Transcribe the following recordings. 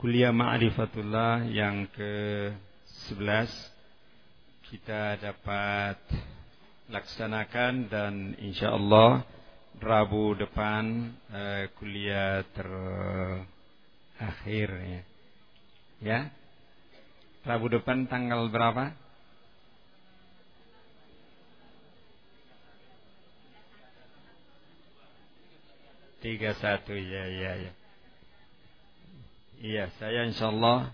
kuliah Ma'rifatullah yang ke-11 kita dapat laksanakan dan insya Allah Rabu depan uh, kuliah terakhir ya. Ya. Rabu depan tanggal berapa? Tiga satu ya ya ya. Iya, saya insya Allah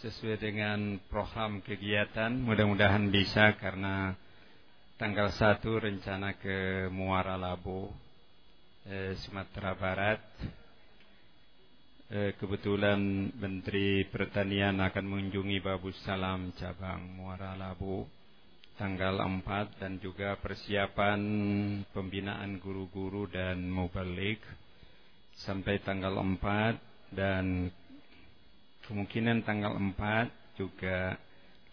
sesuai dengan program kegiatan mudah-mudahan bisa karena tanggal 1 rencana ke Muara Labu eh, Sumatera Barat. Eh, kebetulan Menteri Pertanian akan mengunjungi Babu Salam cabang Muara Labu tanggal 4 dan juga persiapan pembinaan guru-guru dan mubalik sampai tanggal 4 dan kemungkinan tanggal 4 juga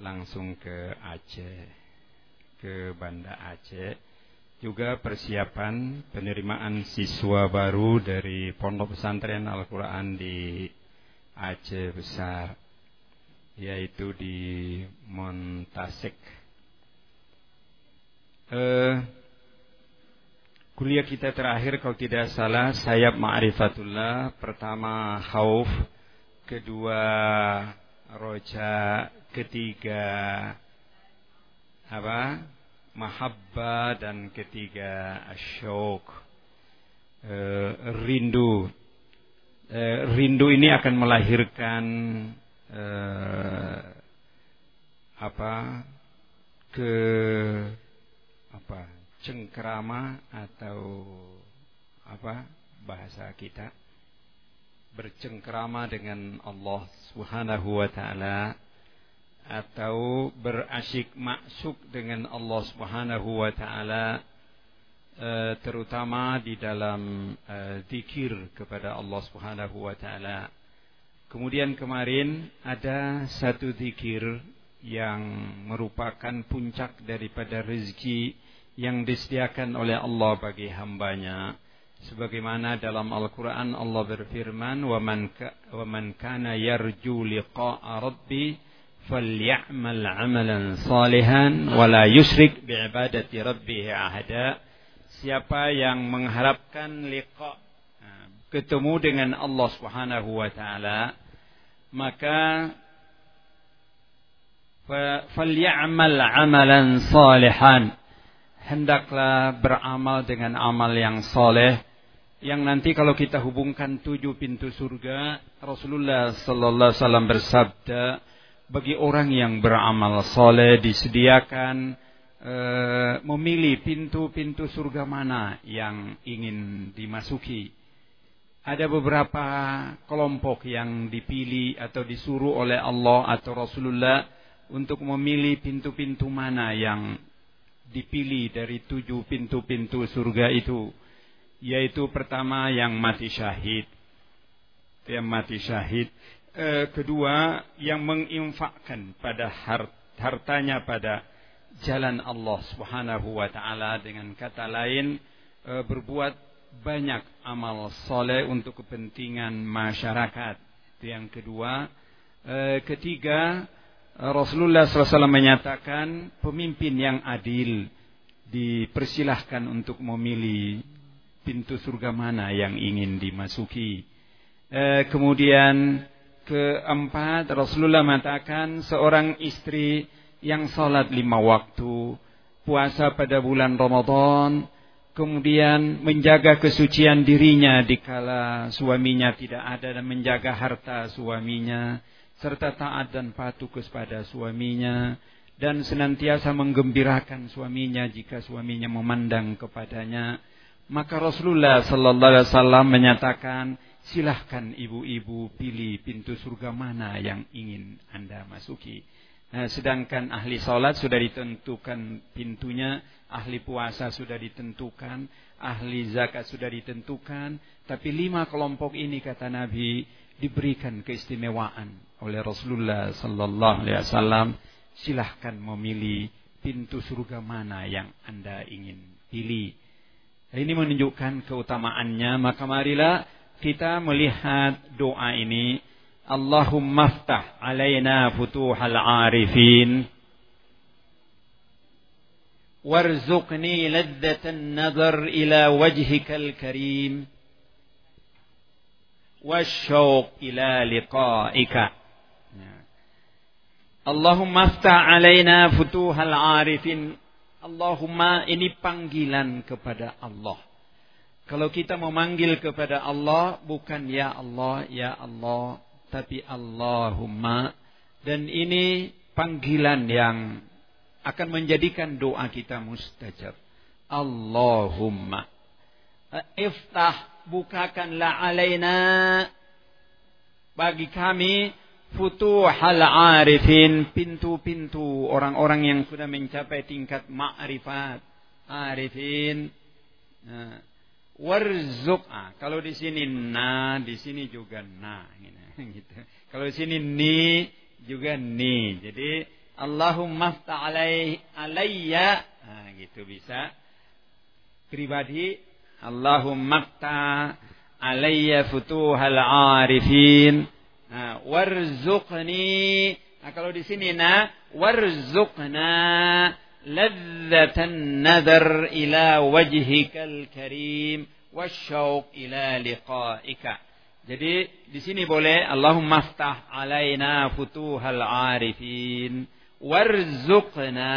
langsung ke Aceh ke Banda Aceh. Juga persiapan penerimaan siswa baru dari Pondok Pesantren Al-Qur'an di Aceh Besar yaitu di Montasek eh, Kuliah kita terakhir kalau tidak salah sayap ma'rifatullah pertama khauf kedua roja ketiga apa? Mahabba dan ketiga asyok e, rindu. E, rindu ini akan melahirkan e, apa? Ke apa? Cengkrama atau apa? Bahasa kita bercengkrama dengan Allah Subhanahu wa taala atau berasyik maksuk dengan Allah Subhanahu wa taala eh, terutama di dalam eh, zikir kepada Allah Subhanahu wa taala. Kemudian kemarin ada satu zikir yang merupakan puncak daripada rezeki yang disediakan oleh Allah bagi hambanya sebagaimana dalam Al-Qur'an Allah berfirman wa man wa man kana yarju liqa'a rabbi falyamal 'amalan salihan wa la yusyrik bi'ibadati rabbih ahada. Siapa yang mengharapkan liqa ketemu dengan Allah Subhanahu wa taala maka falyamal 'amalan salihan. Hendaklah beramal dengan amal yang soleh yang nanti kalau kita hubungkan tujuh pintu surga Rasulullah Sallallahu Alaihi Wasallam bersabda bagi orang yang beramal soleh disediakan e, memilih pintu-pintu surga mana yang ingin dimasuki. Ada beberapa kelompok yang dipilih atau disuruh oleh Allah atau Rasulullah untuk memilih pintu-pintu mana yang dipilih dari tujuh pintu-pintu surga itu yaitu pertama yang mati syahid. Yang mati syahid. E, kedua yang menginfakkan pada hart, hartanya pada jalan Allah Subhanahu wa taala dengan kata lain e, berbuat banyak amal soleh untuk kepentingan masyarakat. Itu yang kedua. E, ketiga Rasulullah SAW menyatakan pemimpin yang adil dipersilahkan untuk memilih pintu surga mana yang ingin dimasuki. Eh, kemudian keempat Rasulullah mengatakan seorang istri yang salat lima waktu, puasa pada bulan Ramadan, kemudian menjaga kesucian dirinya dikala suaminya tidak ada dan menjaga harta suaminya serta taat dan patuh kepada suaminya dan senantiasa menggembirakan suaminya jika suaminya memandang kepadanya maka Rasulullah sallallahu alaihi wasallam menyatakan silahkan ibu-ibu pilih pintu surga mana yang ingin Anda masuki Nah, sedangkan ahli salat sudah ditentukan pintunya, ahli puasa sudah ditentukan, ahli zakat sudah ditentukan, tapi lima kelompok ini kata Nabi diberikan keistimewaan oleh Rasulullah sallallahu alaihi wasallam silahkan memilih pintu surga mana yang Anda ingin pilih. Ini menunjukkan keutamaannya, maka marilah kita melihat doa ini. Allahumma ftah alaina futuhal arifin. Warzuqni ladzatan nazar ila wajhikal karim. Wasyauq ila liqa'ika. Allahumma ftah alaina futuhal arifin Allahumma ini panggilan kepada Allah. Kalau kita memanggil kepada Allah bukan ya Allah, ya Allah, tapi Allahumma. Dan ini panggilan yang akan menjadikan doa kita mustajab. Allahumma. Iftah bukakanlah alaina. Bagi kami futuhal arifin pintu-pintu orang-orang yang sudah mencapai tingkat ma'rifat arifin nah, Warzuk. Ah, kalau di sini na, di sini juga na. Gitu. Kalau di sini ni, juga ni. Jadi Allahumma alai alayya. Nah, gitu bisa. Pribadi Allahumma alayya futuhal arifin warzuqni. Nah, kalau di sini na warzuqna ladzatan nadar ila wajhikal karim wasyauq ila liqaika. Jadi di sini boleh Allahumma ftah alaina futuhal arifin warzuqna.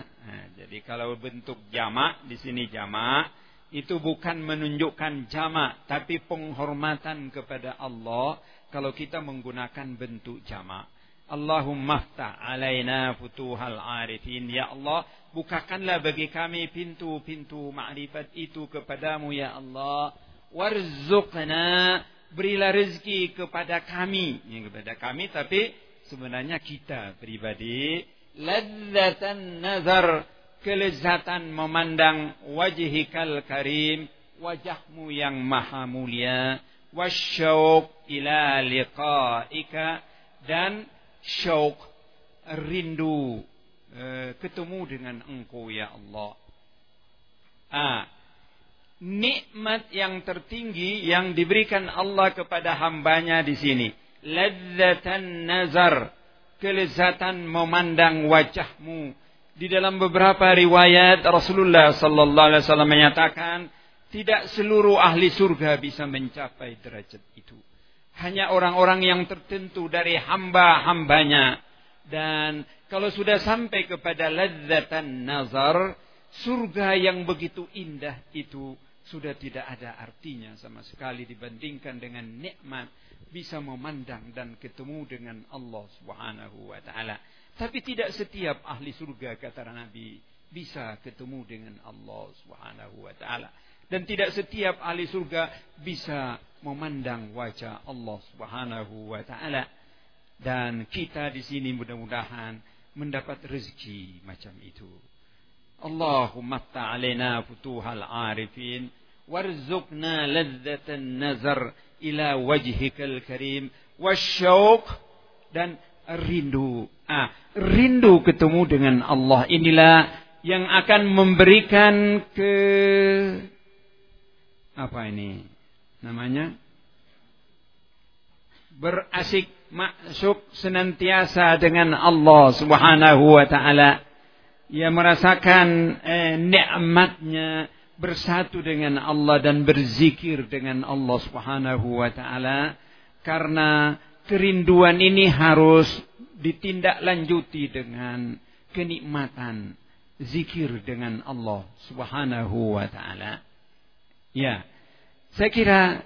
Nah, jadi kalau bentuk jamak di sini jamak itu bukan menunjukkan jamak tapi penghormatan kepada Allah kalau kita menggunakan bentuk jamak. Allahumma ftah alaina futuhal arifin. Ya Allah, bukakanlah bagi kami pintu-pintu ma'rifat itu kepadamu ya Allah. Warzuqna, berilah rezeki kepada kami. Ya, kepada kami tapi sebenarnya kita pribadi. Ladzatan nazar, kelezatan memandang wajhikal karim, wajahmu yang maha mulia. Wasyauq ila liqa'ika dan syauq, rindu eh, ketemu dengan Engkau ya Allah. Ah, nikmat yang tertinggi yang diberikan Allah kepada hambanya di sini. Ladzatan nazar, kelezatan memandang wajahmu. Di dalam beberapa riwayat Rasulullah sallallahu alaihi wasallam menyatakan tidak seluruh ahli surga bisa mencapai derajat itu hanya orang-orang yang tertentu dari hamba-hambanya. Dan kalau sudah sampai kepada ladzatan nazar, surga yang begitu indah itu sudah tidak ada artinya sama sekali dibandingkan dengan nikmat bisa memandang dan ketemu dengan Allah Subhanahu wa taala. Tapi tidak setiap ahli surga kata Nabi bisa ketemu dengan Allah Subhanahu wa taala dan tidak setiap ahli surga bisa memandang wajah Allah Subhanahu wa taala. Dan kita di sini mudah-mudahan mendapat rezeki macam itu. Allahumma ta'alina futuhal arifin warzuqna ladzatan nazar ila wajhikal karim wasyauq dan rindu. Ah, rindu ketemu dengan Allah inilah yang akan memberikan ke apa ini? Namanya? Berasik masuk senantiasa dengan Allah Subhanahu wa taala. Ia merasakan eh, nikmatnya bersatu dengan Allah dan berzikir dengan Allah Subhanahu wa taala. Karena kerinduan ini harus ditindaklanjuti dengan kenikmatan zikir dengan Allah Subhanahu wa taala Ya, saya kira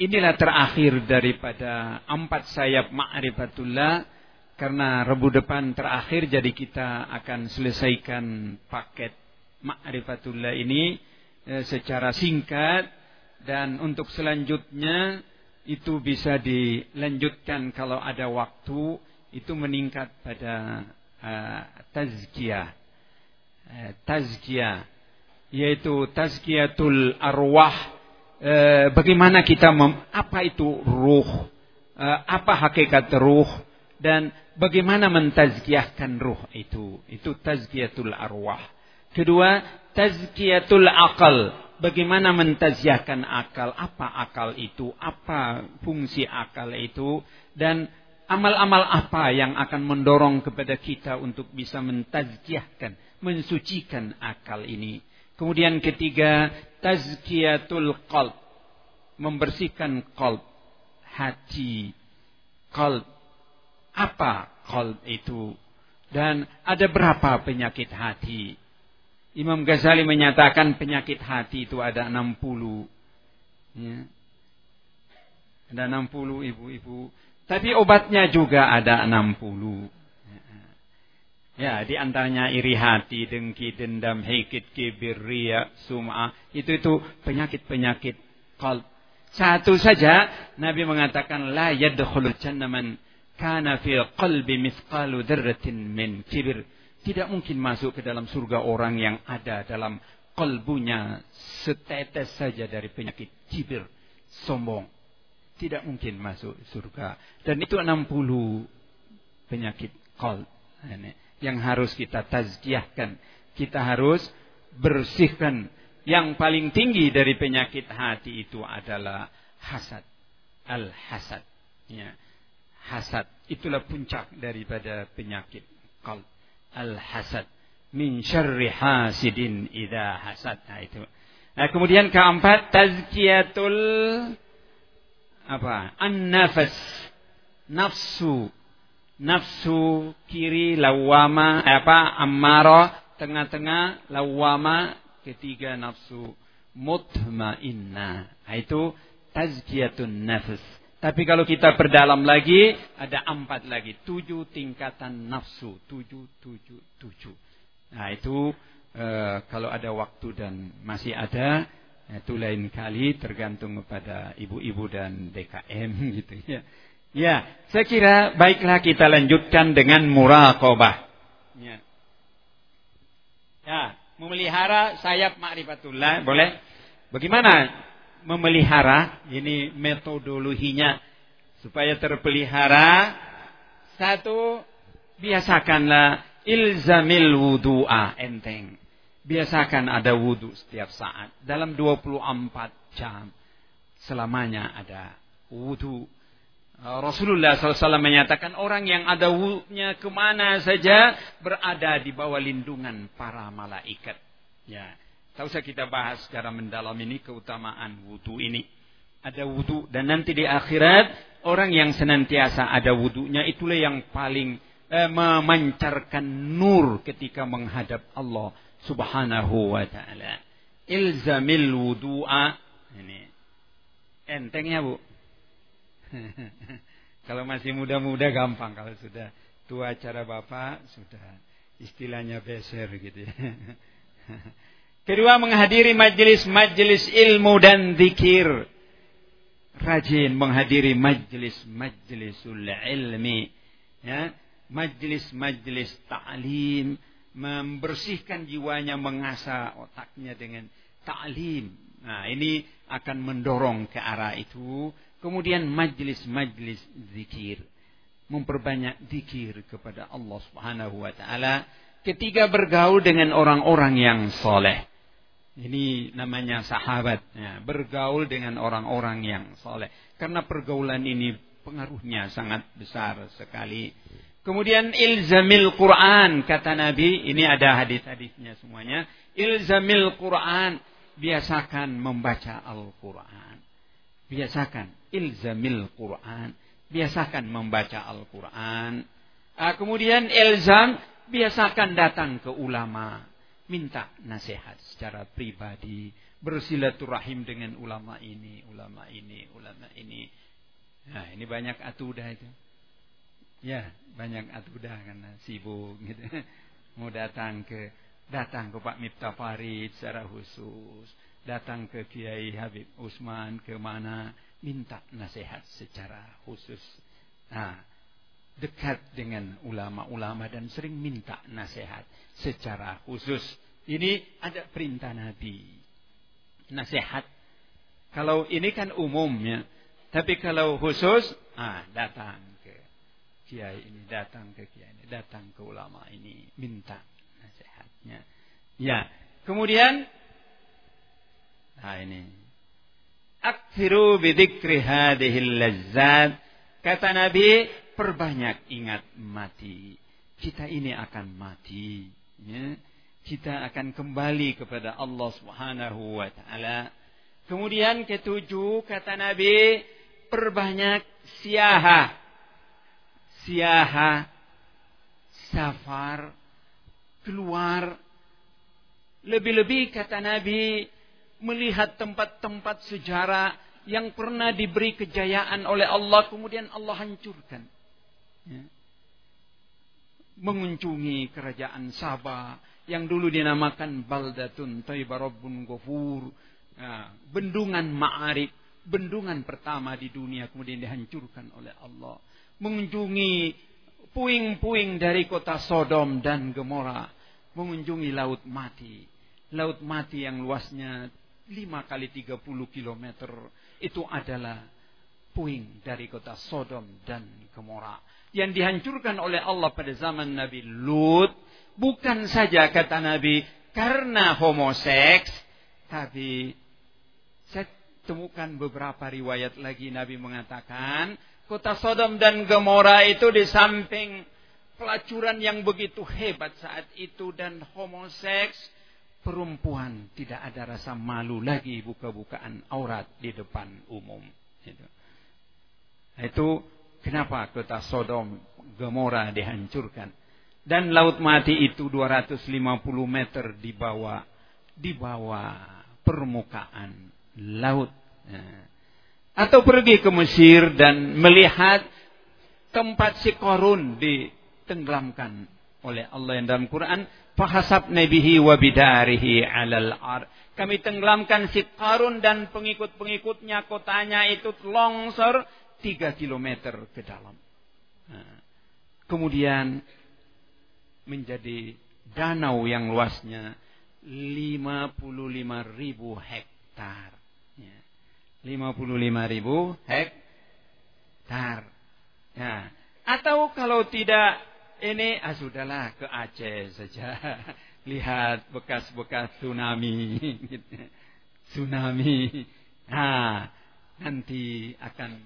inilah terakhir daripada empat sayap ma'rifatullah. Karena rebu depan terakhir jadi kita akan selesaikan paket ma'rifatullah ini eh, secara singkat. Dan untuk selanjutnya itu bisa dilanjutkan kalau ada waktu. Itu meningkat pada uh, tazkiyah. Uh, tazkiyah yaitu tazkiyatul arwah. E, bagaimana kita mem, apa itu ruh? E, apa hakikat ruh? Dan bagaimana mentazkiyahkan ruh itu? Itu tazkiyatul arwah. Kedua tazkiyatul akal. Bagaimana mentaziahkan akal, apa akal itu, apa fungsi akal itu, dan amal-amal apa yang akan mendorong kepada kita untuk bisa mentazkiyahkan, mensucikan akal ini. Kemudian ketiga, tazkiyatul qalb. Membersihkan qalb, hati, qalb. Apa qalb itu? Dan ada berapa penyakit hati? Imam Ghazali menyatakan penyakit hati itu ada 60. Ya. Ada 60 ibu-ibu tapi obatnya juga ada 60. Ya, di antaranya iri hati, dengki, dendam, hikit, kibir, ria, sum'ah. Itu itu penyakit-penyakit qalb. Satu saja Nabi mengatakan la yadkhulul jannaman kana fi qalbi mithqalu dzarratin min kibir. Tidak mungkin masuk ke dalam surga orang yang ada dalam kalbunya setetes saja dari penyakit kibir, sombong tidak mungkin masuk surga. Dan itu 60 penyakit kol yang harus kita tazkiyahkan. Kita harus bersihkan. Yang paling tinggi dari penyakit hati itu adalah hasad. Al-hasad. Ya. Hasad. Itulah puncak daripada penyakit kol. Al-hasad. Min syarri hasidin idha hasad. Nah, itu. Nah, kemudian keempat, tazkiyatul apa? An-nafas. Nafsu. Nafsu kiri lawama eh, apa? Ammara tengah-tengah lawama ketiga nafsu mutmainnah. Nah, itu tazkiyatun nafs. Tapi kalau kita perdalam lagi, ada empat lagi. Tujuh tingkatan nafsu. Tujuh, tujuh, tujuh. Nah itu e, kalau ada waktu dan masih ada, itu lain kali tergantung kepada ibu-ibu dan DKM gitu ya. Ya, saya kira baiklah kita lanjutkan dengan muraqabah. Ya. Ya, memelihara sayap ma'rifatullah, boleh? Bagaimana memelihara? Ini metodologinya supaya terpelihara. Satu, biasakanlah ilzamil wudu'a enteng. Biasakan ada wudhu setiap saat. Dalam 24 jam. Selamanya ada wudhu. Rasulullah SAW menyatakan orang yang ada wudhunya ke mana saja berada di bawah lindungan para malaikat. Ya, tak usah kita bahas secara mendalam ini keutamaan wudhu ini. Ada wudhu dan nanti di akhirat orang yang senantiasa ada wudhunya itulah yang paling eh, memancarkan nur ketika menghadap Allah subhanahu wa ta'ala. Ilzamil wudu'a. Ini. Enteng ya bu? kalau masih muda-muda gampang. Kalau sudah tua cara bapak, sudah istilahnya beser gitu ya. Kedua menghadiri majelis-majelis ilmu dan zikir. Rajin menghadiri majelis-majelisul ilmi. Ya, majelis-majelis ta'lim membersihkan jiwanya, mengasah otaknya dengan ta'lim. Nah, ini akan mendorong ke arah itu. Kemudian majlis-majlis zikir. Memperbanyak zikir kepada Allah Subhanahu wa taala. Ketiga bergaul dengan orang-orang yang soleh. Ini namanya sahabat. Ya, bergaul dengan orang-orang yang soleh. Karena pergaulan ini pengaruhnya sangat besar sekali Kemudian ilzamil Quran kata Nabi, ini ada hadis-hadisnya semuanya. Ilzamil Quran, biasakan membaca Al-Quran. Biasakan ilzamil Quran, biasakan membaca Al-Quran. Ah, kemudian ilzam, biasakan datang ke ulama, minta nasihat secara pribadi, bersilaturahim dengan ulama ini, ulama ini, ulama ini. Nah, ini banyak atudah itu. Ya, banyak atudah karena sibuk gitu. Mau datang ke datang ke Pak Miftah Farid secara khusus, datang ke Kiai Habib Usman ke mana minta nasihat secara khusus. Nah, dekat dengan ulama-ulama dan sering minta nasihat secara khusus. Ini ada perintah Nabi. Nasihat. Kalau ini kan umumnya. Tapi kalau khusus, ah datang kiai ini datang ke kiai ini, datang ke ulama ini, minta nasihatnya. Ya, kemudian Nah ini. Akthiru bidzikri hadhil lazzat. Kata Nabi, perbanyak ingat mati. Kita ini akan mati. Ya. Kita akan kembali kepada Allah Subhanahu wa taala. Kemudian ketujuh kata Nabi, perbanyak siaha. Siaha safar keluar lebih-lebih kata Nabi melihat tempat-tempat sejarah yang pernah diberi kejayaan oleh Allah kemudian Allah hancurkan. Ya. Mengunjungi kerajaan Sabah yang dulu dinamakan Baldatun Taibarabun Gofur. Ya. Bendungan Ma'arif. Bendungan pertama di dunia kemudian dihancurkan oleh Allah. Mengunjungi puing-puing dari kota Sodom dan Gomora. Mengunjungi Laut Mati. Laut Mati yang luasnya 5 kali 30 km itu adalah puing dari kota Sodom dan Gomora. Yang dihancurkan oleh Allah pada zaman Nabi Lut bukan saja kata Nabi karena homoseks tapi saya temukan beberapa riwayat lagi Nabi mengatakan kota Sodom dan Gomora itu di samping pelacuran yang begitu hebat saat itu dan homoseks perempuan tidak ada rasa malu lagi buka-bukaan aurat di depan umum. Itu. Itu kenapa kota Sodom Gomora dihancurkan. Dan laut mati itu 250 meter di bawah di bawah permukaan laut. Nah. Atau pergi ke Mesir dan melihat tempat si Korun ditenggelamkan oleh Allah yang dalam Quran fahasab nabihi wa bidarihi alal ar. Kami tenggelamkan si Karun dan pengikut-pengikutnya kotanya itu longsor tiga kilometer ke dalam. Nah, kemudian menjadi danau yang luasnya 55 ribu hektar. Ya. 55 ribu hektar. Ya. Atau kalau tidak ini ah sudahlah ke Aceh saja. Lihat bekas-bekas tsunami. tsunami. Nah, nanti akan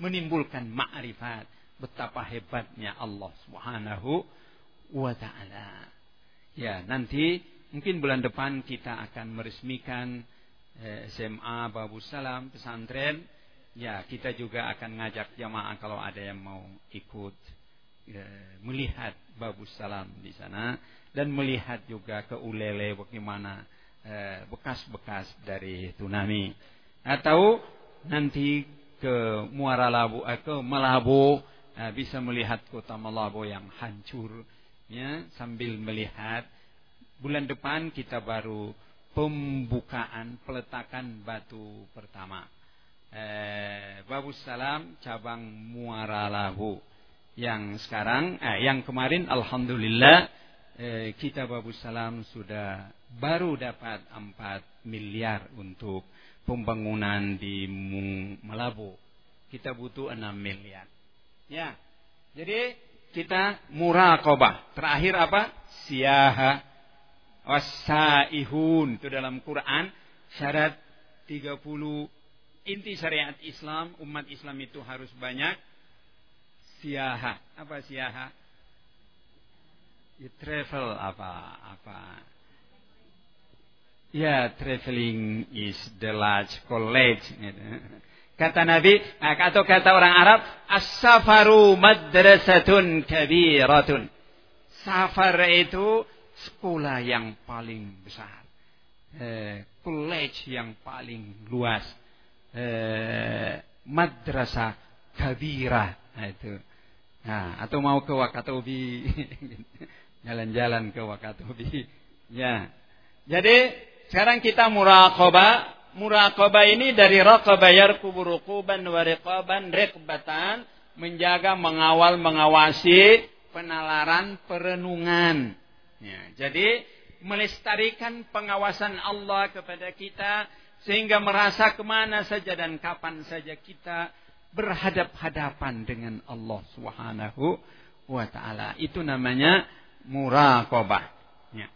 menimbulkan ma'rifat betapa hebatnya Allah Subhanahu wa taala. Ya, nanti mungkin bulan depan kita akan meresmikan eh, SMA Babu Salam pesantren. Ya, kita juga akan ngajak jamaah kalau ada yang mau ikut ya, melihat Babus Salam di sana dan melihat juga ke Ulele bagaimana eh, bekas-bekas dari tsunami. Atau nanti ke Muara Labu eh, ke Malabo eh, bisa melihat kota Malabo yang hancur ya sambil melihat. Bulan depan kita baru pembukaan peletakan batu pertama. Eh, Babus Salam cabang Muara Labu yang sekarang, eh, yang kemarin Alhamdulillah eh, kita Babu Salam sudah baru dapat 4 miliar untuk pembangunan di Melabu. Kita butuh 6 miliar. Ya, jadi kita muraqabah. Terakhir apa? Siaha wasaihun. Itu dalam Quran syarat 30 inti syariat Islam, umat Islam itu harus banyak siaha. Apa siaha? Ya, travel apa apa? Ya, traveling is the large college. Gitu. Kata Nabi, atau kata orang Arab, as-safaru madrasatun kabiratun. Safar itu sekolah yang paling besar. Eh, college yang paling luas. Eh, madrasah kabirah. Nah, itu. Nah, atau mau ke Wakatobi. Jalan-jalan ke Wakatobi. Ya. Jadi, sekarang kita muraqabah. Muraqabah ini dari raqabah yarkubu rukuban wa riqaban riqbatan. Menjaga, mengawal, mengawasi penalaran perenungan. Ya, jadi, melestarikan pengawasan Allah kepada kita. Sehingga merasa ke mana saja dan kapan saja kita berhadap-hadapan dengan Allah Subhanahu wa taala. Itu namanya muraqabah. Ya.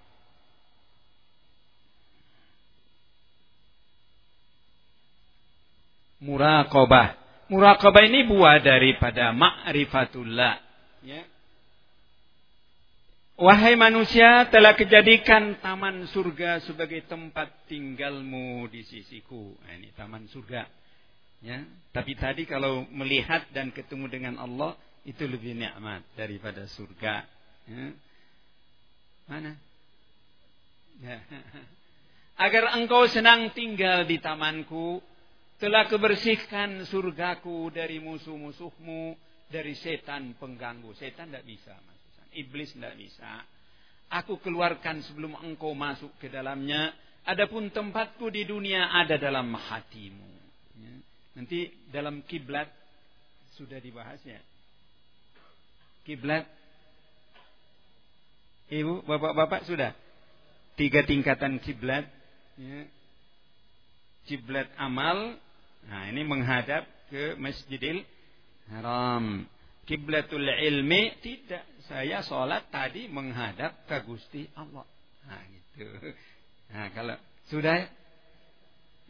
muraqabah. Muraqabah ini buah daripada ma'rifatullah. Ya. Wahai manusia, telah kejadikan taman surga sebagai tempat tinggalmu di sisiku. Ini taman surga. Ya, tapi tadi kalau melihat dan ketemu dengan Allah itu lebih nikmat daripada surga. Ya. Mana? Ya. Agar engkau senang tinggal di tamanku, telah kebersihkan surgaku dari musuh-musuhmu, dari setan pengganggu. Setan tidak bisa, mas. Iblis tidak bisa. Aku keluarkan sebelum engkau masuk ke dalamnya. Adapun tempatku di dunia ada dalam hatimu. Ya. Nanti dalam kiblat sudah dibahas ya. Kiblat. Ibu, bapak-bapak sudah. Tiga tingkatan kiblat. Ya. Kiblat amal. Nah ini menghadap ke Masjidil Haram. Kiblatul ilmi tidak saya sholat tadi menghadap ke Gusti Allah. Nah, gitu. Nah, kalau sudah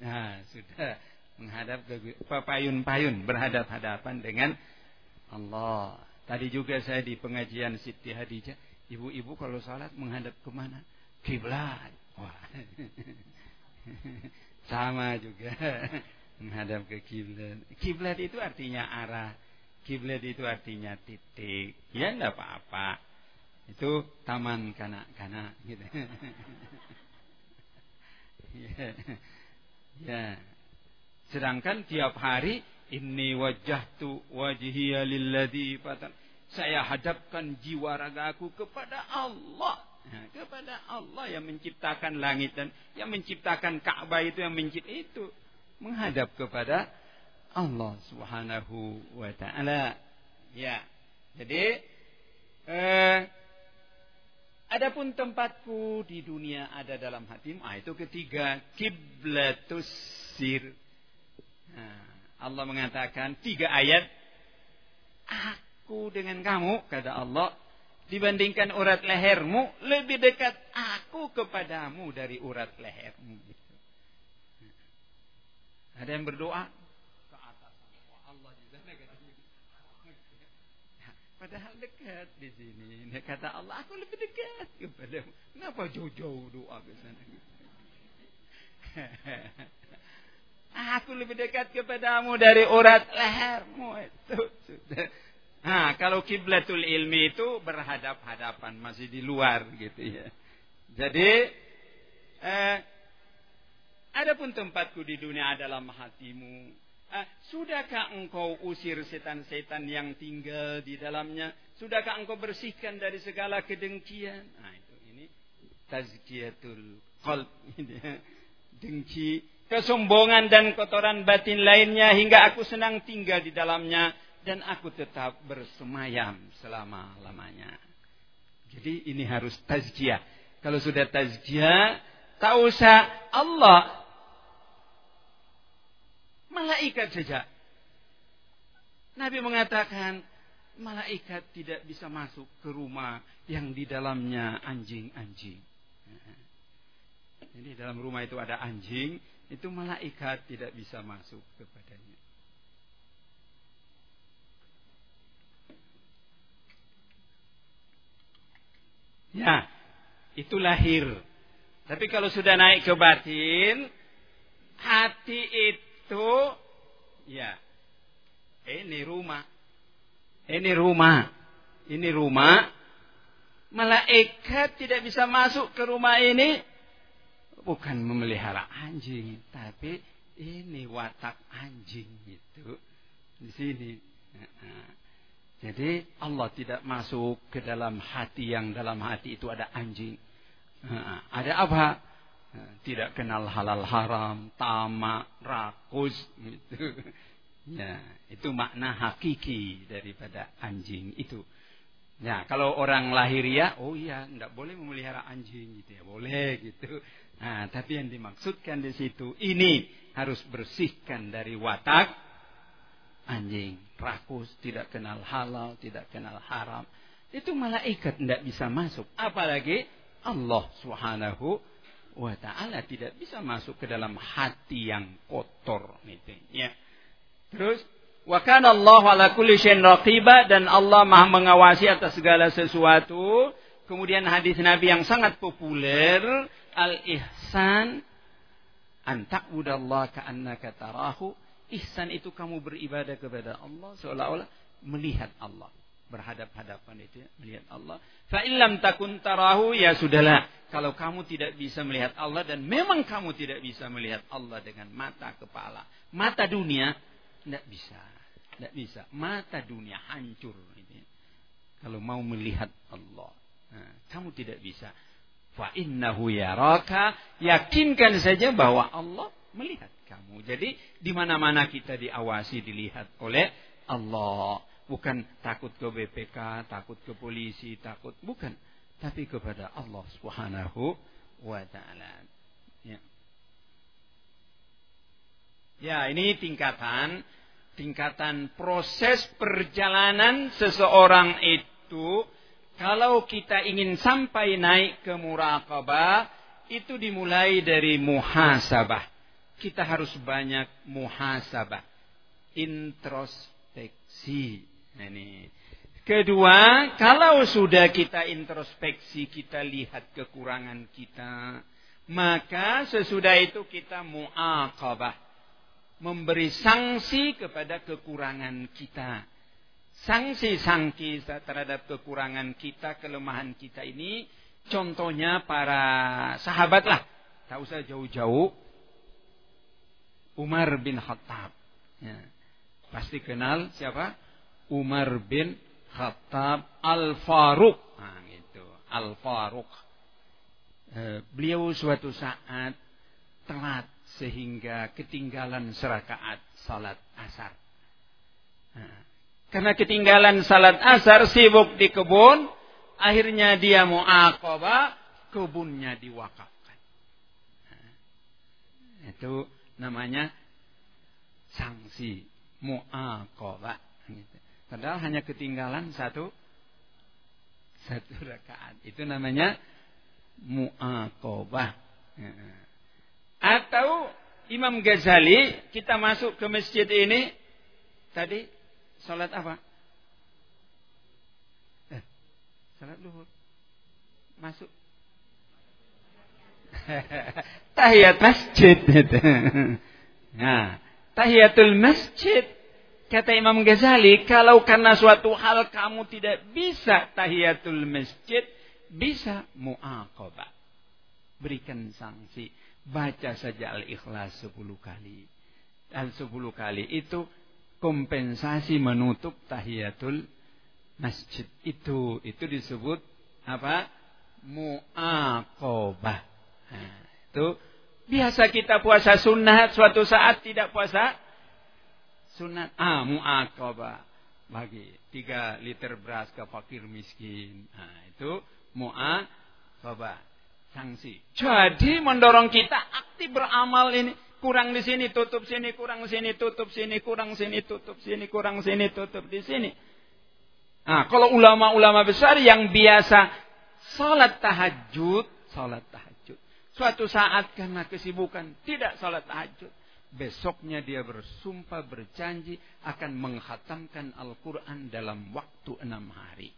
Nah, sudah menghadap ke payun-payun berhadap-hadapan dengan Allah. Tadi juga saya di pengajian Siti Hadijah, ibu-ibu kalau sholat menghadap ke mana? Kiblat. Wah. Sama juga menghadap ke kiblat. Kiblat itu artinya arah Kiblat itu artinya titik. Ya enggak apa-apa. Itu taman kanak-kanak gitu. ya. ya. Sedangkan tiap hari ini wajah tu lilladzi fatan. Saya hadapkan jiwa ragaku kepada Allah. Kepada Allah yang menciptakan langit dan yang menciptakan Ka'bah itu yang mencipta itu menghadap kepada Allah Subhanahu wa taala. Ya. Jadi eh adapun tempatku di dunia ada dalam hatimu. Ah itu ketiga kiblatus sir. Nah, Allah mengatakan tiga ayat aku dengan kamu kata Allah dibandingkan urat lehermu lebih dekat aku kepadamu dari urat lehermu Ada yang berdoa Padahal dekat di sini. Kata Allah, aku lebih dekat kepada Kenapa jauh-jauh doa ke sana? aku lebih dekat kepadamu dari urat lehermu itu sudah. Nah, kalau kiblatul ilmi itu berhadap-hadapan masih di luar gitu ya. Jadi eh, adapun tempatku di dunia adalah hatimu Ah, sudahkah engkau usir setan-setan yang tinggal di dalamnya? Sudahkah engkau bersihkan dari segala kedengkian? Nah, itu ini tazkiyatul qalb. Dengki, kesombongan dan kotoran batin lainnya hingga aku senang tinggal di dalamnya dan aku tetap bersemayam selama-lamanya. Jadi ini harus tazkiyah. Kalau sudah tazkiyah, tak usah Allah Malaikat saja. Nabi mengatakan, malaikat tidak bisa masuk ke rumah yang di dalamnya anjing-anjing. Jadi dalam rumah itu ada anjing, itu malaikat tidak bisa masuk kepadanya. Ya, itu lahir. Tapi kalau sudah naik ke batin, hati itu ya ini rumah. Ini rumah. Ini rumah. Malaikat tidak bisa masuk ke rumah ini bukan memelihara anjing, tapi ini watak anjing itu di sini. Jadi Allah tidak masuk ke dalam hati yang dalam hati itu ada anjing. Ada apa? tidak kenal halal haram, tamak, rakus gitu. Ya, itu makna hakiki daripada anjing itu. Ya, kalau orang lahiriah, oh iya, tidak boleh memelihara anjing gitu ya, boleh gitu. Nah, tapi yang dimaksudkan di situ ini harus bersihkan dari watak anjing, rakus, tidak kenal halal, tidak kenal haram. Itu malaikat tidak bisa masuk, apalagi Allah Subhanahu wa taala tidak bisa masuk ke dalam hati yang kotor gitu ya. Terus wa kana Allah ala kulli syai'in raqiba dan Allah Maha mengawasi atas segala sesuatu. Kemudian hadis Nabi yang sangat populer al-ihsan an ta'budallah ka'annaka tarahu. Ihsan itu kamu beribadah kepada Allah seolah-olah melihat Allah berhadap-hadapan itu ya, melihat Allah. Fa illam takun tarahu ya sudahlah. Kalau kamu tidak bisa melihat Allah dan memang kamu tidak bisa melihat Allah dengan mata kepala, mata dunia tidak bisa. Tidak bisa. Mata dunia hancur ini. Kalau mau melihat Allah. Nah, kamu tidak bisa. Fa innahu yaraka. Yakinkan saja bahwa Allah melihat kamu. Jadi di mana-mana kita diawasi, dilihat oleh Allah. Bukan takut ke BPK, takut ke polisi, takut bukan, tapi kepada Allah Subhanahu wa taala. Ya. ya, ini tingkatan tingkatan proses perjalanan seseorang itu kalau kita ingin sampai naik ke muraqabah itu dimulai dari muhasabah. Kita harus banyak muhasabah. Introspeksi. Nah, ini. Kedua, kalau sudah kita introspeksi, kita lihat kekurangan kita, maka sesudah itu kita mu'aqabah. Memberi sanksi kepada kekurangan kita. Sanksi-sanksi terhadap kekurangan kita, kelemahan kita ini, contohnya para sahabat lah. Tak usah jauh-jauh. Umar bin Khattab. Ya. Pasti kenal siapa? Umar bin Khattab Al-Faruq. Nah, gitu. Al-Faruq. Eh, beliau suatu saat telat sehingga ketinggalan serakaat salat asar. Nah, karena ketinggalan salat asar sibuk di kebun, akhirnya dia muakabah, kebunnya diwakafkan. Nah, itu namanya sanksi muakabah. Gitu. Padahal hanya ketinggalan satu satu rakaat. Itu namanya mu'aqobah. Atau Imam Ghazali kita masuk ke masjid ini tadi salat apa? Eh, salat luhur. Masuk tahiyat masjid nah tahiyatul masjid Kata Imam Ghazali, kalau karena suatu hal kamu tidak bisa tahiyatul masjid, bisa mu'aqabah. Berikan sanksi. Baca saja al-ikhlas sepuluh kali. Dan sepuluh kali itu kompensasi menutup tahiyatul masjid. Itu itu disebut apa? Mu'aqabah. Nah, itu biasa kita puasa sunnah suatu saat tidak puasa sunat ah mu'aqabah bagi tiga liter beras ke fakir miskin. Nah, itu mu'aqabah sanksi. Jadi mendorong kita aktif beramal ini. Kurang di sini, tutup sini, kurang sini, tutup sini, kurang sini, tutup sini, kurang sini, tutup di sini. Nah, kalau ulama-ulama besar yang biasa salat tahajud, salat tahajud. Suatu saat karena kesibukan tidak salat tahajud besoknya dia bersumpah berjanji akan menghatamkan Al-Quran dalam waktu enam hari.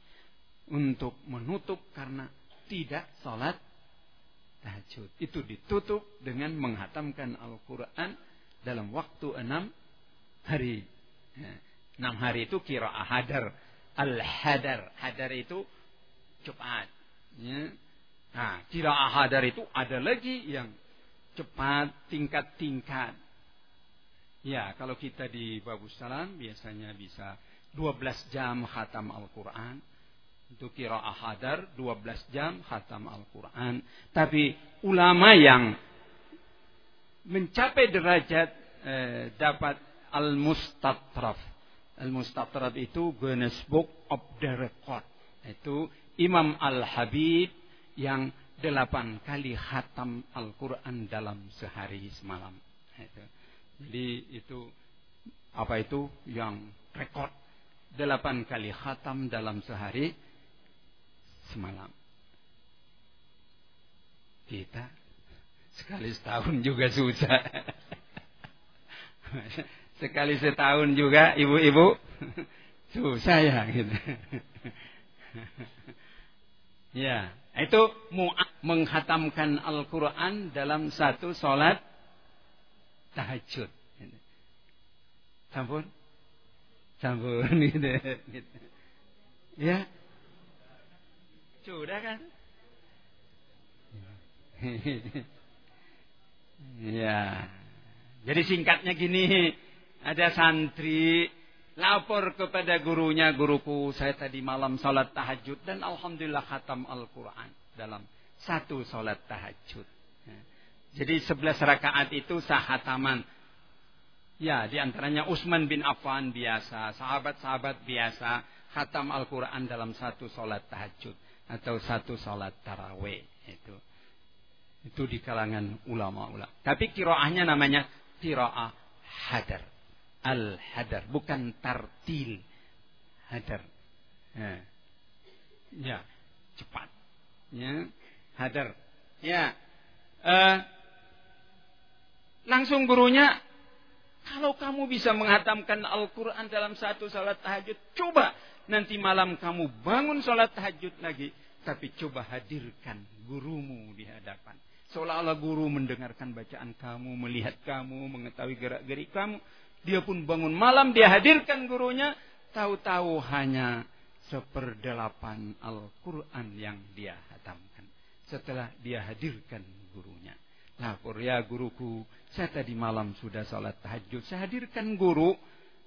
Untuk menutup karena tidak sholat tahajud. Itu ditutup dengan menghatamkan Al-Quran dalam waktu enam hari. Ya, enam hari itu kira hadar. Al-hadar. Hadar itu cepat. Ya. Nah, kira hadar itu ada lagi yang cepat tingkat-tingkat. Ya, kalau kita di Babus Salam biasanya bisa 12 jam khatam Al-Quran. Untuk kira hadar 12 jam khatam Al-Quran. Tapi ulama yang mencapai derajat eh, dapat Al-Mustatraf. Al-Mustatraf itu Guinness Book of the Record. Itu Imam Al-Habib yang delapan kali khatam Al-Quran dalam sehari semalam. Itu. Jadi itu apa itu yang rekor delapan kali khatam dalam sehari semalam. Kita sekali setahun juga susah. Sekali setahun juga ibu-ibu susah ya gitu. ya, itu menghatamkan Al-Quran dalam satu sholat tahajud. Sampun? Sampun gitu. Ya. Sudah kan? ya. Jadi singkatnya gini, ada santri lapor kepada gurunya, guruku saya tadi malam salat tahajud dan alhamdulillah khatam Al-Quran dalam satu salat tahajud. Jadi sebelas rakaat itu sahataman. Ya, di antaranya Utsman bin Affan biasa, sahabat-sahabat biasa, khatam Al-Quran dalam satu salat tahajud atau satu salat taraweh itu. Itu di kalangan ulama-ulama. Tapi kiroahnya namanya kiroah hadar al-hadar, bukan tartil. Hadar. Ya, ya cepat. Ya, hadar. Ya. Uh, langsung gurunya, kalau kamu bisa menghatamkan Al-Quran dalam satu salat tahajud, coba nanti malam kamu bangun salat tahajud lagi. Tapi coba hadirkan gurumu di hadapan. Seolah-olah guru mendengarkan bacaan kamu, melihat kamu, mengetahui gerak-gerik kamu. Dia pun bangun malam, dia hadirkan gurunya. Tahu-tahu hanya seperdelapan Al-Quran yang dia hatamkan. Setelah dia hadirkan gurunya. Lapor ya guruku, saya tadi malam sudah salat tahajud. Saya hadirkan guru,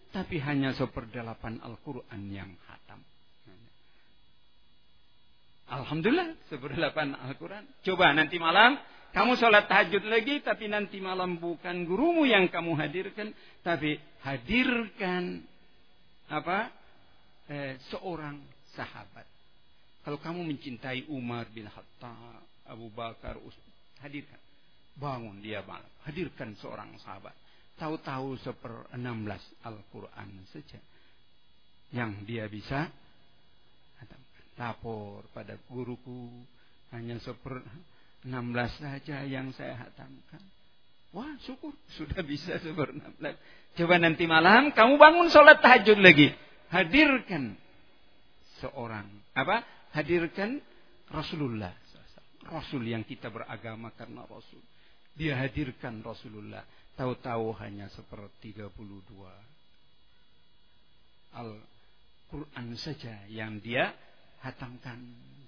tapi hanya seperdelapan Al-Quran yang hatam. Alhamdulillah, seperdelapan Al-Quran. Coba nanti malam kamu sholat tahajud lagi, tapi nanti malam bukan gurumu yang kamu hadirkan, tapi hadirkan apa? Eh, seorang sahabat. Kalau kamu mencintai Umar bin Khattab, Abu Bakar, hadirkan. Bangun dia malam. Hadirkan seorang sahabat. Tahu-tahu seper 16 Al-Quran saja. Yang dia bisa lapor pada guruku. Hanya seper 16 saja yang saya hatamkan. Wah syukur sudah bisa syukur 16. Coba nanti malam kamu bangun sholat tahajud lagi. Hadirkan seorang apa? Hadirkan Rasulullah. Rasul yang kita beragama karena Rasul. Dia hadirkan Rasulullah. Tahu-tahu hanya seperti 32 Al-Quran saja yang dia hatamkan.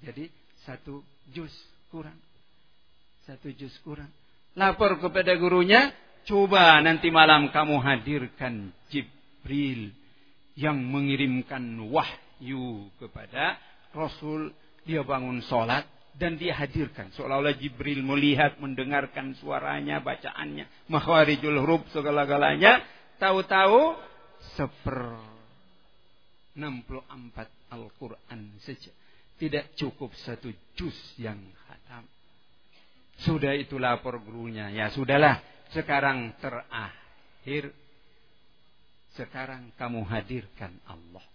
Jadi satu juz kurang satu juz kurang. Lapor kepada gurunya, coba nanti malam kamu hadirkan Jibril yang mengirimkan wahyu kepada Rasul. Dia bangun sholat dan dia hadirkan. Seolah-olah Jibril melihat, mendengarkan suaranya, bacaannya, makharijul huruf segala-galanya. Tahu-tahu seper 64 Al-Quran saja. Tidak cukup satu juz yang khatam. Sudah itu lapor gurunya. Ya sudahlah. Sekarang terakhir. Sekarang kamu hadirkan Allah.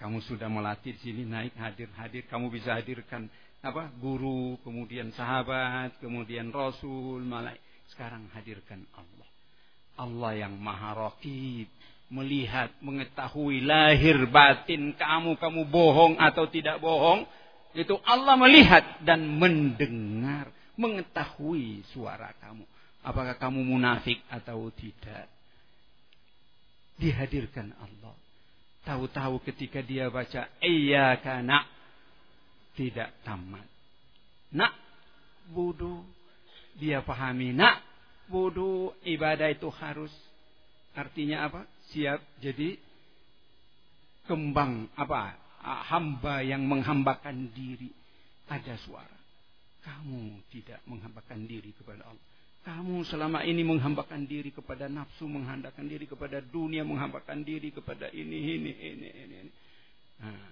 Kamu sudah melatih di sini naik hadir-hadir. Kamu bisa hadirkan apa guru, kemudian sahabat, kemudian rasul, malaikat. Sekarang hadirkan Allah. Allah yang maha rakib, melihat, mengetahui lahir batin kamu, kamu bohong atau tidak bohong, itu Allah melihat dan mendengar, mengetahui suara kamu. Apakah kamu munafik atau tidak? Dihadirkan Allah. Tahu-tahu ketika dia baca iyyaka na tidak tamat. Nak budu dia pahami nak budu ibadah itu harus artinya apa? Siap jadi kembang apa? Hamba yang menghambakan diri. Ada suara. Kamu tidak menghambakan diri kepada Allah. Kamu selama ini menghambakan diri kepada nafsu, menghambakan diri kepada dunia, menghambakan diri kepada ini, ini, ini, ini. ini. Nah.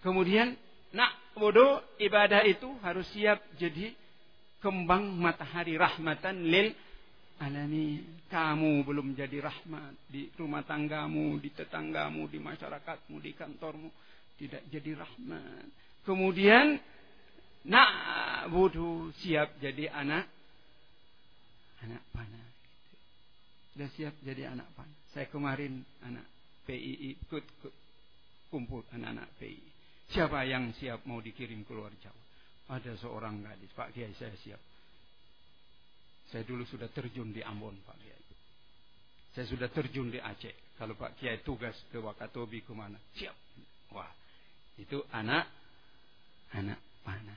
Kemudian, nak bodoh ibadah itu harus siap jadi kembang matahari rahmatan lil alami kamu belum jadi rahmat di rumah tanggamu, di tetanggamu, di masyarakatmu, di kantormu tidak jadi rahmat. Kemudian nak butuh siap jadi anak anak panah. Sudah siap jadi anak PAN. Saya kemarin anak PII ikut kumpul anak-anak PII. Siapa yang siap mau dikirim keluar Jawa? Ada seorang gadis, Pak Kiai saya siap. Saya dulu sudah terjun di Ambon, Pak Kiai. Saya sudah terjun di Aceh. Kalau Pak Kiai tugas ke Wakatobi ke mana? Siap. Wah, itu anak, anak mana?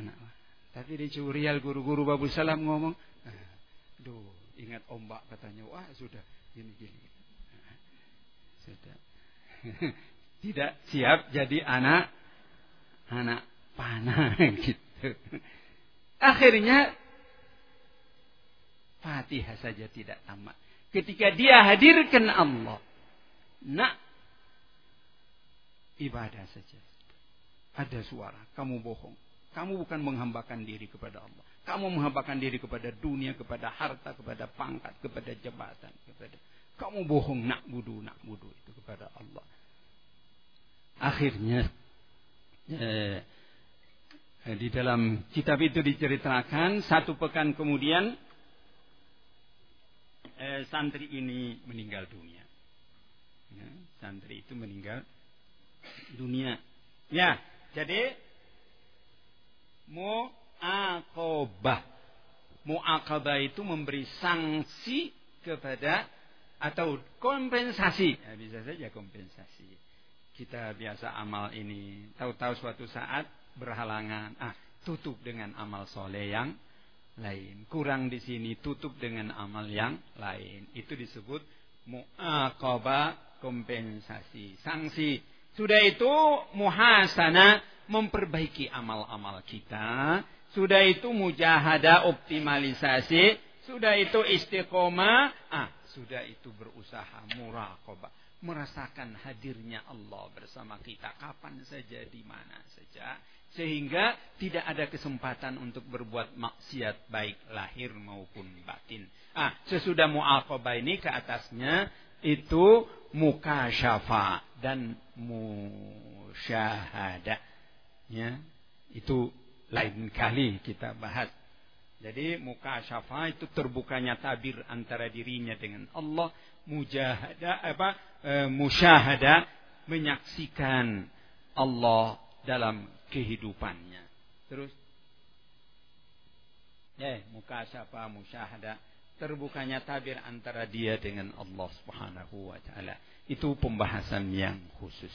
Anak mana? Tapi di Curial guru-guru Babu Salam ngomong, Duh, ingat ombak katanya. Wah, sudah gini-gini. Sudah. Tidak siap jadi anak anak panah gitu. Akhirnya Fatihah saja tidak tamat. Ketika dia hadirkan Allah, nak ibadah saja. Ada suara, kamu bohong. Kamu bukan menghambakan diri kepada Allah. Kamu menghambakan diri kepada dunia, kepada harta, kepada pangkat, kepada jabatan, kepada kamu bohong nak budu, nak budu itu kepada Allah. Akhirnya eh, di dalam kitab itu diceritakan satu pekan kemudian eh, santri ini meninggal dunia. Ya, santri itu meninggal dunia. Ya, jadi mu'akobah. Mu'akobah itu memberi sanksi kepada atau kompensasi. Ya, bisa saja kompensasi. Kita biasa amal ini, tahu-tahu suatu saat berhalangan. Ah, tutup dengan amal soleh yang lain. Kurang di sini, tutup dengan amal yang lain. Itu disebut mu'akobah kompensasi. Sanksi. Sudah itu muhasana memperbaiki amal-amal kita. Sudah itu mujahadah optimalisasi. Sudah itu istiqomah. Ah, sudah itu berusaha muraqabah. Merasakan hadirnya Allah bersama kita. Kapan saja, di mana saja. Sehingga tidak ada kesempatan untuk berbuat maksiat baik lahir maupun batin. Ah, sesudah mu'aqabah ini ke atasnya itu muka syafa dan musyahadah ya itu lain kali kita bahas. Jadi muka syafa itu terbukanya tabir antara dirinya dengan Allah. Mujahadah apa e, musyahada menyaksikan Allah dalam kehidupannya. Terus ya muka syafa musyahada terbukanya tabir antara dia dengan Allah Subhanahu wa taala itu pembahasan yang khusus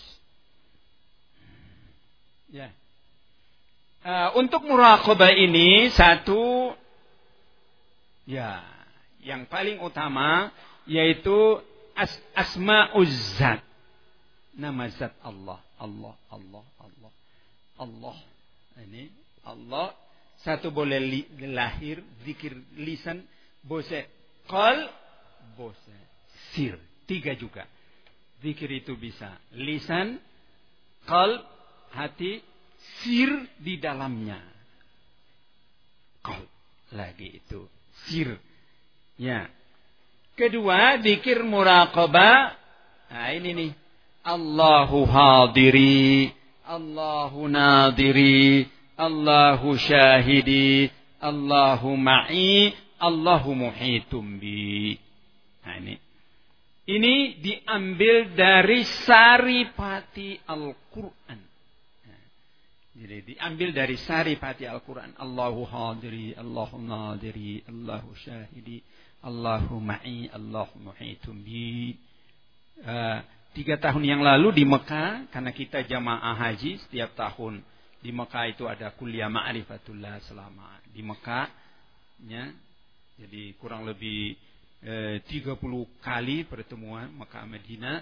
ya Uh, untuk muraqabah ini satu ya yang paling utama yaitu as asmauz zat. Nama zat Allah, Allah, Allah, Allah. Allah. Ini Allah satu boleh li, lahir zikir lisan bose qal bose sir tiga juga zikir itu bisa lisan qalb hati sir di dalamnya. Kol lagi itu sir. Ya. Kedua, dikir muraqabah. Nah, ini nih. Allahu hadiri, Allahu nadiri, Allahu syahidi, Allahu ma'i, Allahu muhitum bi. Nah, ini. Ini diambil dari saripati Al-Quran. Jadi diambil dari sari pati Al-Quran. Allahu hadiri, Allahu nadiri, Allahu syahidi, Allahu ma'i, Allahu muhitum bi. Uh, tiga tahun yang lalu di Mekah, karena kita jamaah haji setiap tahun di Mekah itu ada kuliah ma'rifatullah selama di Mekah. Ya, jadi kurang lebih eh, 30 kali pertemuan Mekah Madinah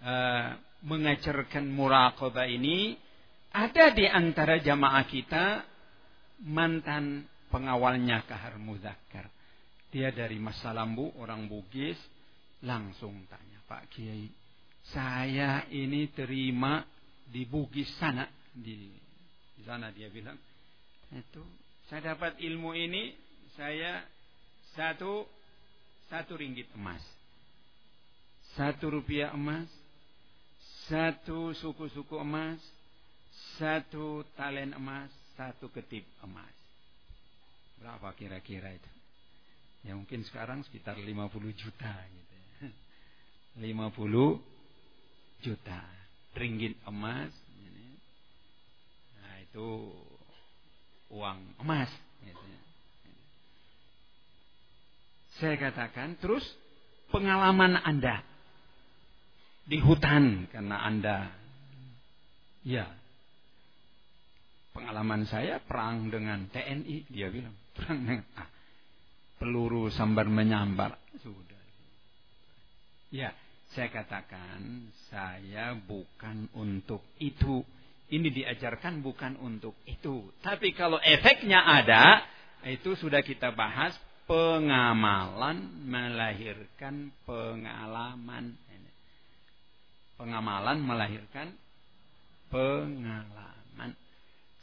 eh, mengajarkan muraqabah ini ada di antara jamaah kita mantan pengawalnya Kahar Muzakkar. Dia dari Masa Lambu, orang Bugis, langsung tanya, Pak Kiai, saya ini terima di Bugis sana, di, di sana dia bilang, itu saya dapat ilmu ini, saya satu satu ringgit emas, satu rupiah emas, satu suku-suku emas, satu talen emas, satu ketip emas. Berapa kira-kira itu? Ya mungkin sekarang sekitar 50 juta gitu. 50 juta ringgit emas. Nah itu uang emas. Gitu. Saya katakan terus pengalaman Anda di hutan karena Anda ya pengalaman saya perang dengan TNI dia bilang perang dengan ah, peluru sambar menyambar. Sudah. Ya saya katakan saya bukan untuk itu. Ini diajarkan bukan untuk itu. Tapi kalau efeknya ada itu sudah kita bahas pengamalan melahirkan pengalaman. Pengamalan melahirkan pengalaman.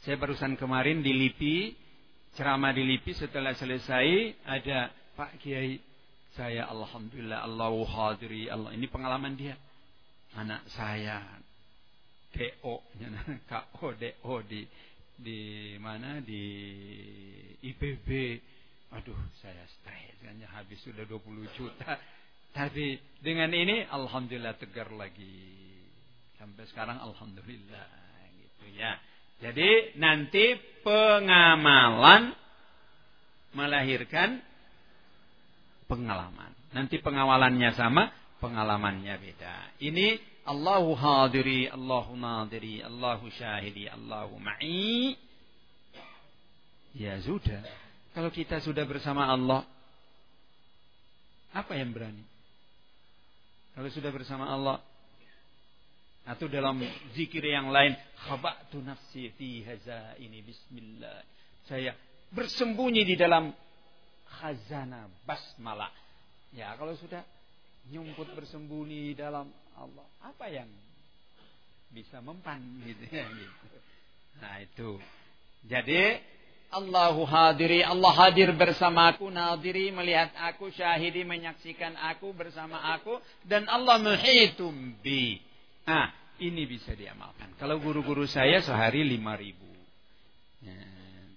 Saya barusan kemarin di LIPI, ceramah di LIPI setelah selesai ada Pak Kiai saya alhamdulillah Allahu hadiri Allah ini pengalaman dia. Anak saya DO KO DO di di mana di IPB Aduh, saya stres. Hanya habis sudah 20 juta. Tapi dengan ini alhamdulillah tegar lagi. Sampai sekarang alhamdulillah gitu ya. Jadi nanti pengamalan melahirkan pengalaman. Nanti pengawalannya sama, pengalamannya beda. Ini Allahu hadiri, Allahu nadiri, Allahu syahidi, Allahu ma'i. Ya sudah. Kalau kita sudah bersama Allah, apa yang berani? Kalau sudah bersama Allah, atau dalam zikir yang lain, khabatu nafsi fi ini bismillah. Saya bersembunyi di dalam khazanah basmalah. Ya, kalau sudah nyumput bersembunyi dalam Allah, apa yang bisa mempan gitu ya gitu. Nah, itu. Jadi Allahu hadiri, Allah hadir bersamaku, nadiri melihat aku, syahidi menyaksikan aku bersama aku, dan Allah muhitum bi. Nah, ini bisa diamalkan. Kalau guru-guru saya sehari lima ribu. Ya,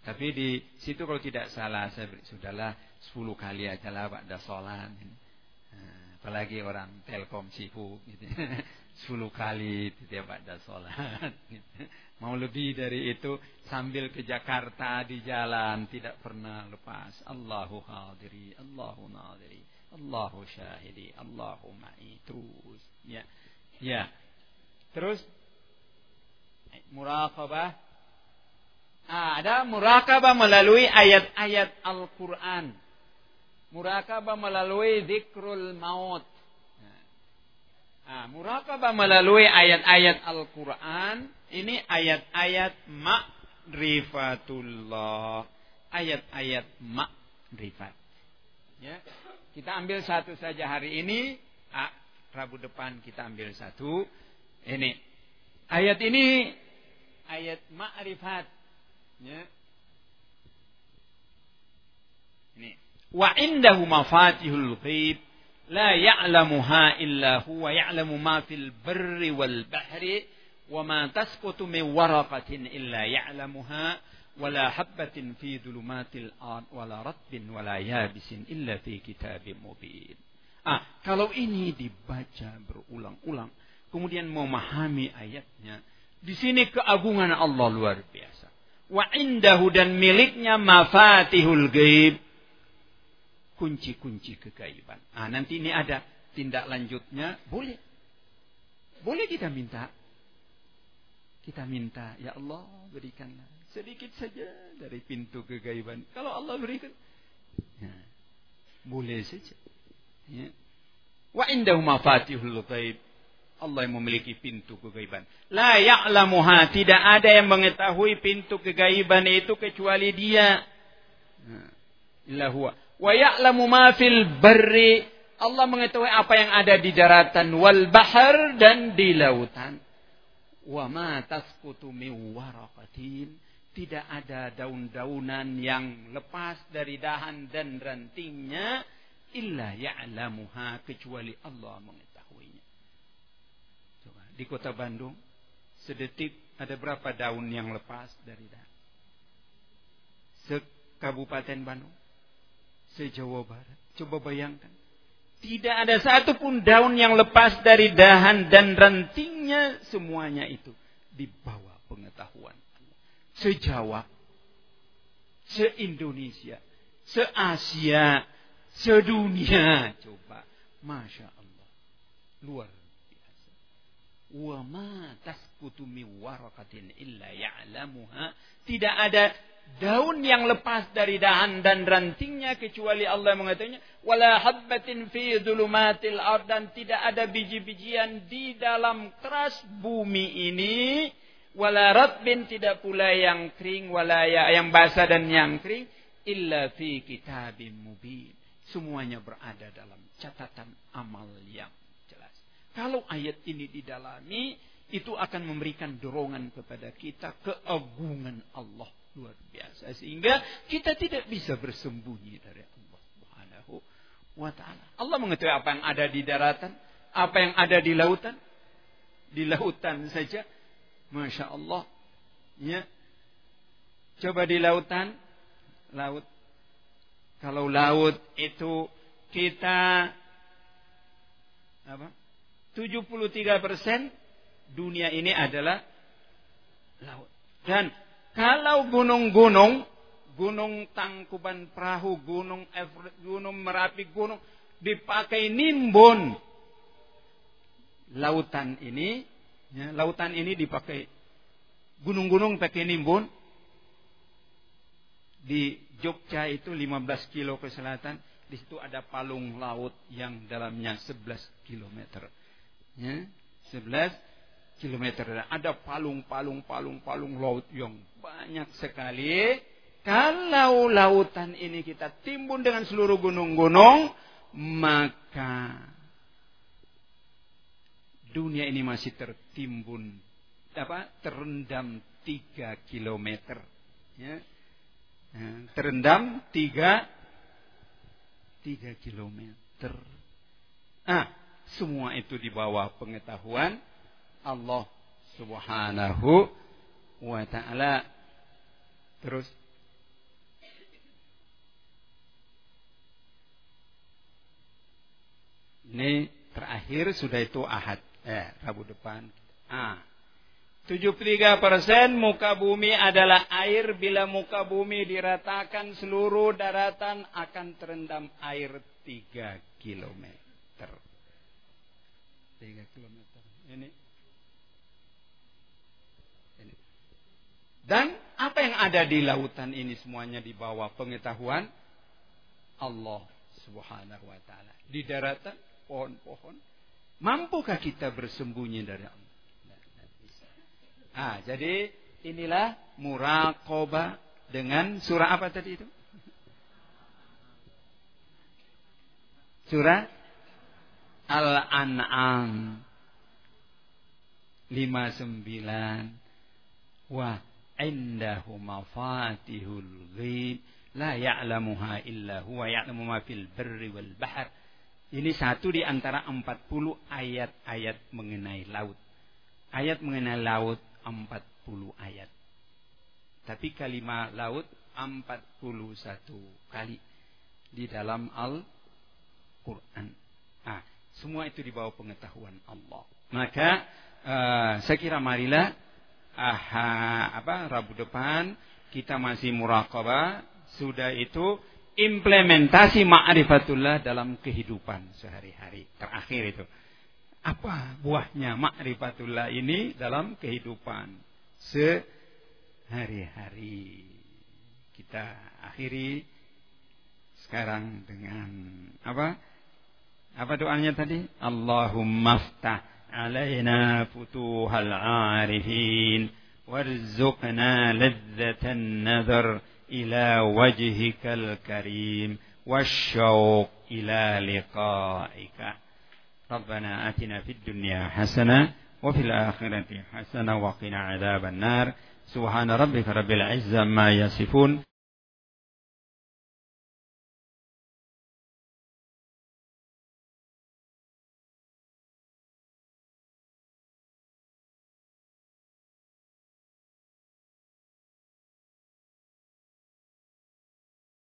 tapi di situ kalau tidak salah, saya beri, sudahlah sepuluh kali aja lah pada sholat. Nah, apalagi orang telkom sibuk gitu. Sepuluh kali tidak pada sholat. Mau lebih dari itu sambil ke Jakarta di jalan tidak pernah lepas. Allahu hadiri, Allahu nadiri, Allahu syahidi, Allahu ma'i terus. Ya. Ya. Terus muraqabah Ah, ada murakabah melalui ayat-ayat Al-Quran. Murakabah melalui zikrul maut. Nah, murakabah melalui ayat-ayat Al-Quran. Ini ayat-ayat ma'rifatullah. Ayat-ayat ma'rifat. Ya. Kita ambil satu saja hari ini. Ah, Rabu depan kita ambil satu. Ini. Ayat ini ayat ma'rifat. Ya. Ini. Wa indahu mafatihul ghaib لا يعلمها إلا هو يعلم ما في البر والبحر وما تسقط من ورقة إلا يعلمها ولا حبة في ظلمات الأرض ولا رطب ولا يابس إلا في كتاب مبين Ah, kalau ini dibaca berulang-ulang, kemudian memahami ayatnya, di sini keagungan Allah luar biasa. Wa indahu dan miliknya mafatihul gaib, kunci-kunci kegaiban. Ah, nanti ini ada tindak lanjutnya, boleh. Boleh kita minta. Kita minta, ya Allah berikanlah sedikit saja dari pintu kegaiban. Kalau Allah berikan, ya, boleh saja. Ya. Wa indahu mafatihul ghaib. Allah yang memiliki pintu kegaiban. La ya'lamuha. Tidak ada yang mengetahui pintu kegaiban itu kecuali dia. Nah. Wa ya'lamu ma fil barri. Allah mengetahui apa yang ada di daratan wal bahar dan di lautan. Wa ma tasqutu min waraqatin. Tidak ada daun-daunan yang lepas dari dahan dan rantingnya illa ya'lamuha kecuali Allah mengetahuinya. Coba di kota Bandung sedetik ada berapa daun yang lepas dari dahan? Sekabupaten Bandung se-Jawa Barat. Coba bayangkan. Tidak ada satupun daun yang lepas dari dahan dan rantingnya semuanya itu di bawah pengetahuan. Se-Jawa, se-Indonesia, se-Asia, sedunia. Coba. Masya Allah. Luar biasa. Wa ma min. Tidak ada daun yang lepas dari dahan dan rantingnya kecuali Allah mengatakannya wala habbatin fi dhulumatil ard dan tidak ada biji-bijian di dalam keras bumi ini wala ratbin tidak pula yang kering wala ya, yang basah dan yang kering illa fi kitabim mubin. Semuanya berada dalam catatan amal yang jelas. Kalau ayat ini didalami itu akan memberikan dorongan kepada kita keagungan Allah luar biasa sehingga kita tidak bisa bersembunyi dari Allah Subhanahu wa taala. Allah mengetahui apa yang ada di daratan, apa yang ada di lautan. Di lautan saja Masya Allah ya. Coba di lautan laut kalau laut itu kita apa? 73 persen dunia ini adalah laut. Dan kalau gunung-gunung, gunung Tangkuban Perahu, gunung Everest, gunung Merapi, gunung dipakai nimbun. Lautan ini, ya, lautan ini dipakai gunung-gunung pakai nimbun. Di Jogja itu 15 kilo ke selatan, di situ ada palung laut yang dalamnya 11 kilometer. Ya, 11 kilometer. Ada palung-palung palung-palung laut yang banyak sekali. Kalau lautan ini kita timbun dengan seluruh gunung-gunung, maka dunia ini masih tertimbun apa terendam tiga kilometer ya. ya terendam tiga tiga kilometer ah semua itu di bawah pengetahuan Allah Subhanahu wa taala Terus Ini terakhir sudah itu ahad. Eh, Rabu depan. Ah. 73 persen muka bumi adalah air. Bila muka bumi diratakan seluruh daratan akan terendam air 3 kilometer. 3 kilometer. Ini Dan apa yang ada di lautan ini semuanya di bawah pengetahuan Allah Subhanahu wa taala. Di daratan pohon-pohon. Mampukah kita bersembunyi dari Allah? Ah, jadi inilah muraqabah dengan surah apa tadi itu? Surah Al-An'am 59. Wah, indahu mafatihul ghaib la ya'lamuha illa huwa ya'lamu ma fil barri wal bahr. Ini satu di antara 40 ayat-ayat mengenai laut. Ayat mengenai laut 40 ayat. Tapi kalimat laut 41 kali di dalam Al-Quran. Ah, semua itu di bawah pengetahuan Allah. Maka uh, saya kira marilah aha, apa Rabu depan kita masih muraqabah, sudah itu implementasi ma'rifatullah dalam kehidupan sehari-hari. Terakhir itu. Apa buahnya ma'rifatullah ini dalam kehidupan sehari-hari. Kita akhiri sekarang dengan apa? Apa doanya tadi? Allahumma ftah علينا فتوح العارفين وارزقنا لذة النذر إلى وجهك الكريم والشوق إلى لقائك. ربنا آتنا في الدنيا حسنة وفي الآخرة حسنة وقنا عذاب النار. سبحان ربك رب العزة ما يصفون.